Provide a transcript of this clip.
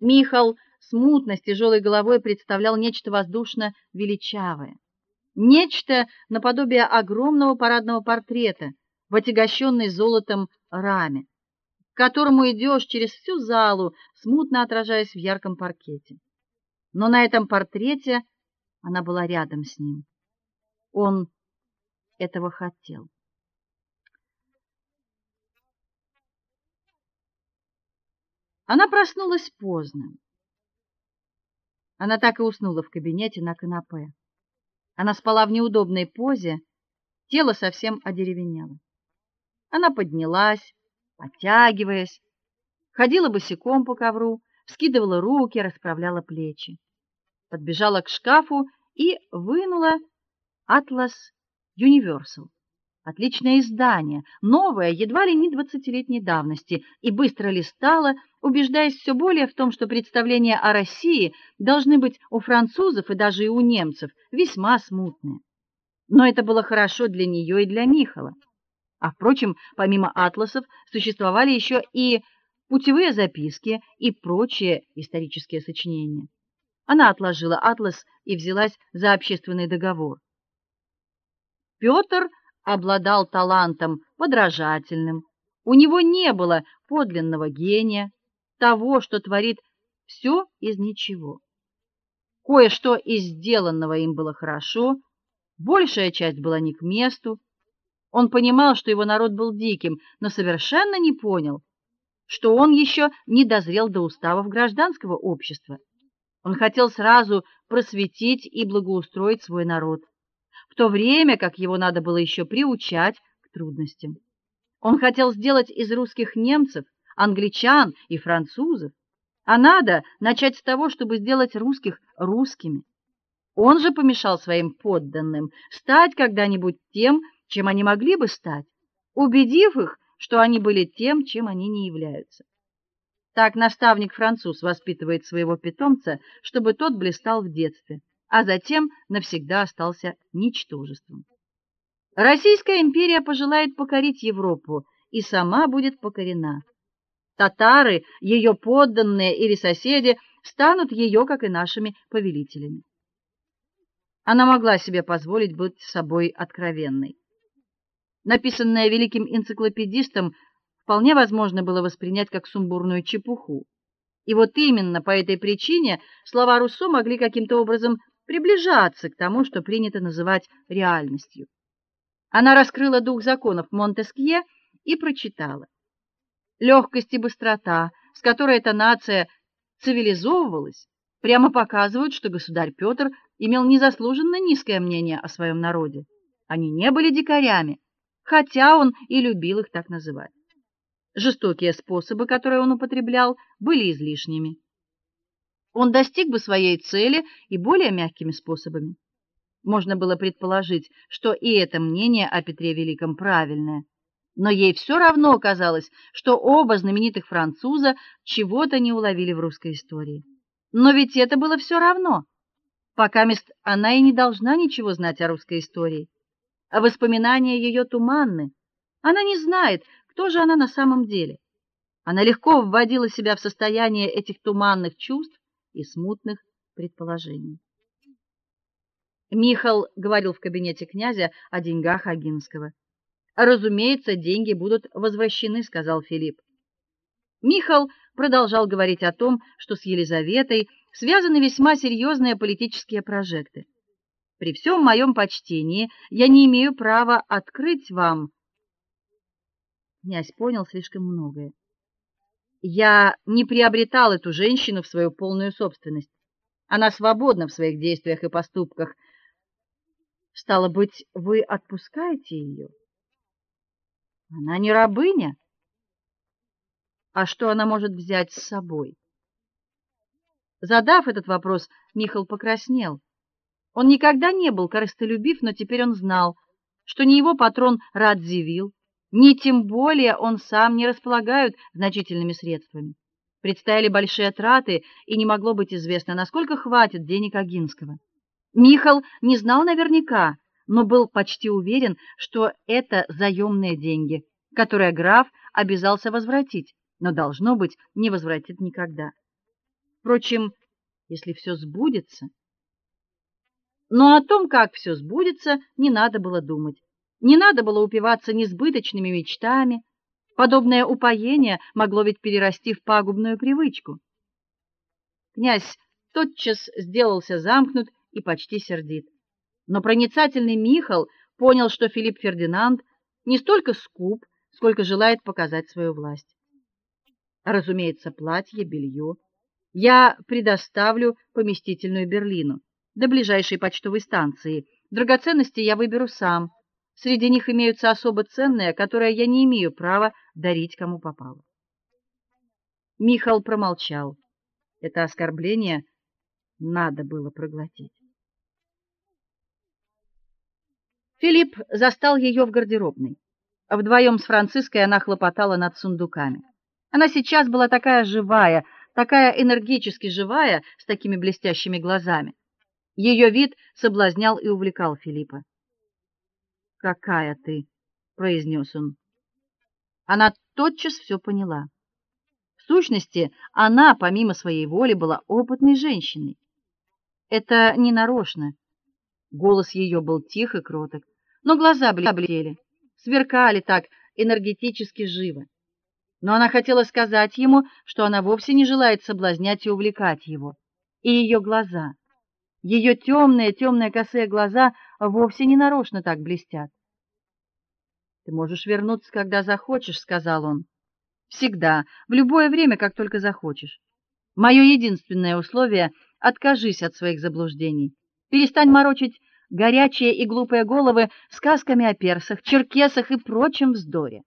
Михал смутно с тяжелой головой представлял нечто воздушно величавое, нечто наподобие огромного парадного портрета в отягощенной золотом раме, к которому идешь через всю залу, смутно отражаясь в ярком паркете. Но на этом портрете она была рядом с ним. Он этого хотел. Она проснулась поздно. Она так и уснула в кабинете на канапе. Она спала в неудобной позе, тело совсем одеревенело. Она поднялась, подтягиваясь, ходила босиком по ковру, вскидывала руки, расправляла плечи. Подбежала к шкафу и вынула атлас Universal. Отличное издание, новое, едва ли не двадцатилетней давности, и быстро листала, убеждаясь все более в том, что представления о России должны быть у французов и даже и у немцев весьма смутные. Но это было хорошо для нее и для Михала. А впрочем, помимо атласов существовали еще и путевые записки и прочие исторические сочинения. Она отложила атлас и взялась за общественный договор. Петр обладал талантом подражательным. У него не было подлинного гения, того, что творит все из ничего. Кое-что из сделанного им было хорошо, большая часть была не к месту. Он понимал, что его народ был диким, но совершенно не понял, что он еще не дозрел до уставов гражданского общества. Он хотел сразу просветить и благоустроить свой народ в то время как его надо было еще приучать к трудностям. Он хотел сделать из русских немцев, англичан и французов, а надо начать с того, чтобы сделать русских русскими. Он же помешал своим подданным стать когда-нибудь тем, чем они могли бы стать, убедив их, что они были тем, чем они не являются. Так наставник-француз воспитывает своего питомца, чтобы тот блистал в детстве а затем навсегда остался ничтожеством. Российская империя пожелает покорить Европу и сама будет покорена. Татары, ее подданные или соседи станут ее, как и нашими, повелителями. Она могла себе позволить быть собой откровенной. Написанное великим энциклопедистом вполне возможно было воспринять как сумбурную чепуху. И вот именно по этой причине слова Руссо могли каким-то образом приближаться к тому, что принято называть реальностью. Она раскрыла дух законов Монтескье и прочитала: легкость и быстрота, с которой эта нация цивилизовывалась, прямо показывают, что государь Петр имел незаслуженно низкое мнение о своем народе. Они не были дикарями, хотя он и любил их так называть. Жестокие способы, которые он употреблял, были излишними он достиг бы своей цели и более мягкими способами. Можно было предположить, что и это мнение о Петре Великом правильное, но ей все равно казалось, что оба знаменитых француза чего-то не уловили в русской истории. Но ведь это было все равно. Пока мест она и не должна ничего знать о русской истории. А воспоминания ее туманны. Она не знает, кто же она на самом деле. Она легко вводила себя в состояние этих туманных чувств и смутных предположений. Михал говорил в кабинете князя о деньгах Агинского. "Разумеется, деньги будут возвращены", сказал Филипп. Михал продолжал говорить о том, что с Елизаветой связаны весьма серьезные политические прожекты. При всем моем почтении я не имею права открыть вам. Князь понял слишком многое. Я не приобретал эту женщину в свою полную собственность. Она свободна в своих действиях и поступках. Стало быть, вы отпускаете ее? Она не рабыня. А что она может взять с собой? Задав этот вопрос, Михаил покраснел. Он никогда не был корыстолюбив, но теперь он знал, что не его патрон Радзивилл, ни тем более он сам не располагают значительными средствами. Предстояли большие траты, и не могло быть известно, насколько хватит денег Агинского. Михал не знал наверняка, но был почти уверен, что это заемные деньги, которые граф обязался возвратить, но должно быть, не возвратит никогда. Впрочем, если все сбудется, но о том, как все сбудется, не надо было думать. Не надо было упиваться несбыточными мечтами. Подобное упоение могло ведь перерасти в пагубную привычку. Князь тотчас сделался замкнут и почти сердит. Но проницательный Михал понял, что Филипп Фердинанд не столько скуп, сколько желает показать свою власть. Разумеется, платье, белье я предоставлю поместительную Берлину до ближайшей почтовой станции. Драгоценности я выберу сам. Среди них имеются особо ценные, которые я не имею права дарить кому попало. Михаил промолчал. Это оскорбление надо было проглотить. Филипп застал ее в гардеробной. Вдвоем с Франциской она хлопотала над сундуками. Она сейчас была такая живая, такая энергически живая, с такими блестящими глазами. Ее вид соблазнял и увлекал Филиппа. "Какая ты", произнес он. Она тотчас все поняла. В сущности, она, помимо своей воли, была опытной женщиной. Это не нарочно. Голос ее был тих и кроток, но глаза блестели, сверкали так энергетически живо. Но она хотела сказать ему, что она вовсе не желает соблазнять и увлекать его. И ее глаза ее темные, темные косые глаза вовсе не нарочно так блестят. Ты можешь вернуться, когда захочешь, сказал он. Всегда, в любое время, как только захочешь. Мое единственное условие откажись от своих заблуждений. Перестань морочить горячие и глупые головы сказками о персах, черкесах и прочем вздоре.